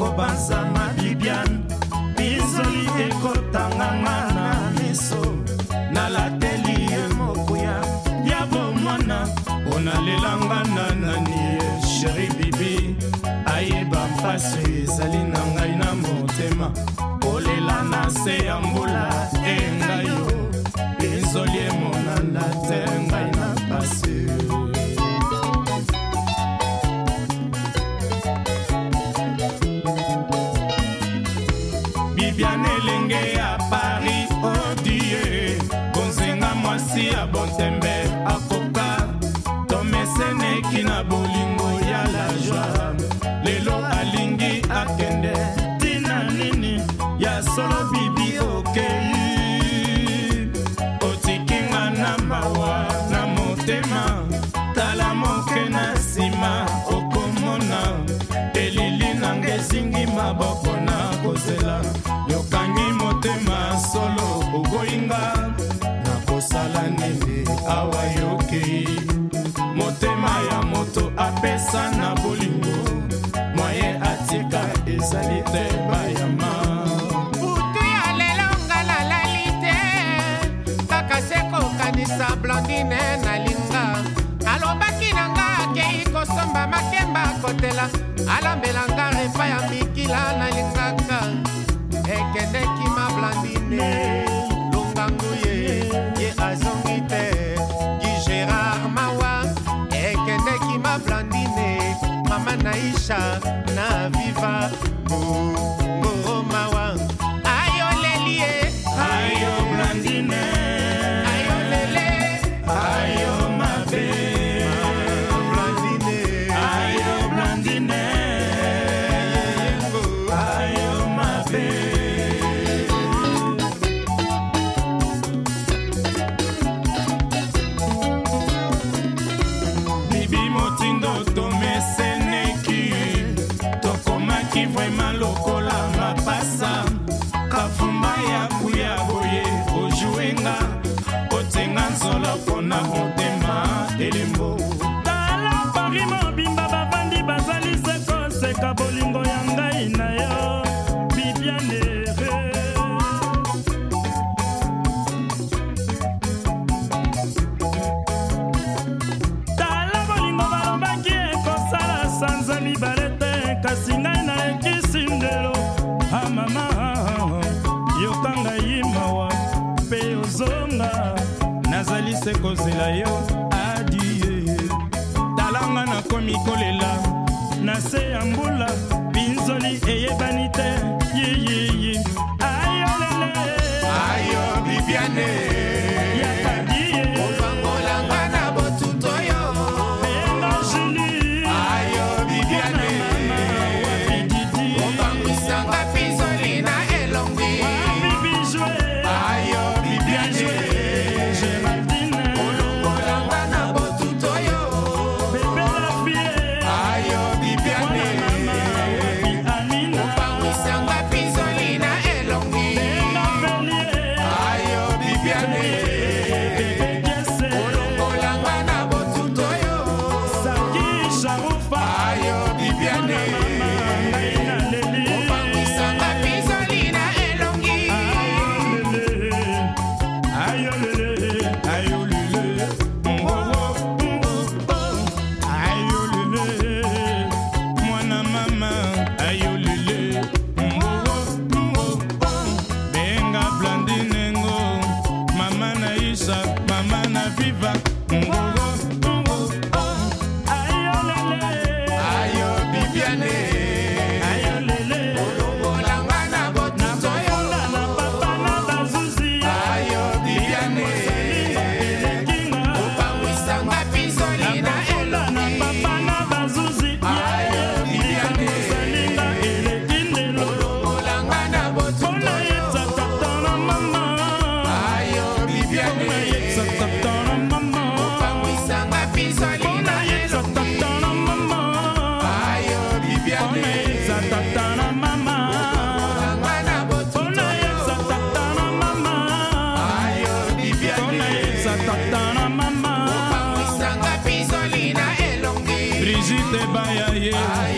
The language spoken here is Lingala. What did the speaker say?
kobanzana libian bizoli ekotanganga na miso nalateli ye mokuya ya bomwana onalelanga na nani ye sheri bibi ayeba mpasi ezali na ngai na motema kolela na se ya mbula e viviane elenge ya paris odie bonzenga mwasi ya botembe akoka tomeseneki na bolingo ya la joie lelo alingi akende tina nini ya solo bibi okei otikinga na mawa na motema tala moke na nsima okomona elili nange ezingi maboko alambelanga repa ya mikila nalingaka ekendeki mablandine longangu ye ye azongi te gigerard mawa ekendeki mablandine mama naisha na viva ngoromawa oh, oyo tomeseneki tokomaki vraima lokola mapasa kafumba ya kuya boye ojuenga otenga nzola mpona motema elembo se kozela yo adie talanga nakomi kolela na se ya mbula binzoli eyebani te yiyiyi ayolele ayo bibiane back. you. I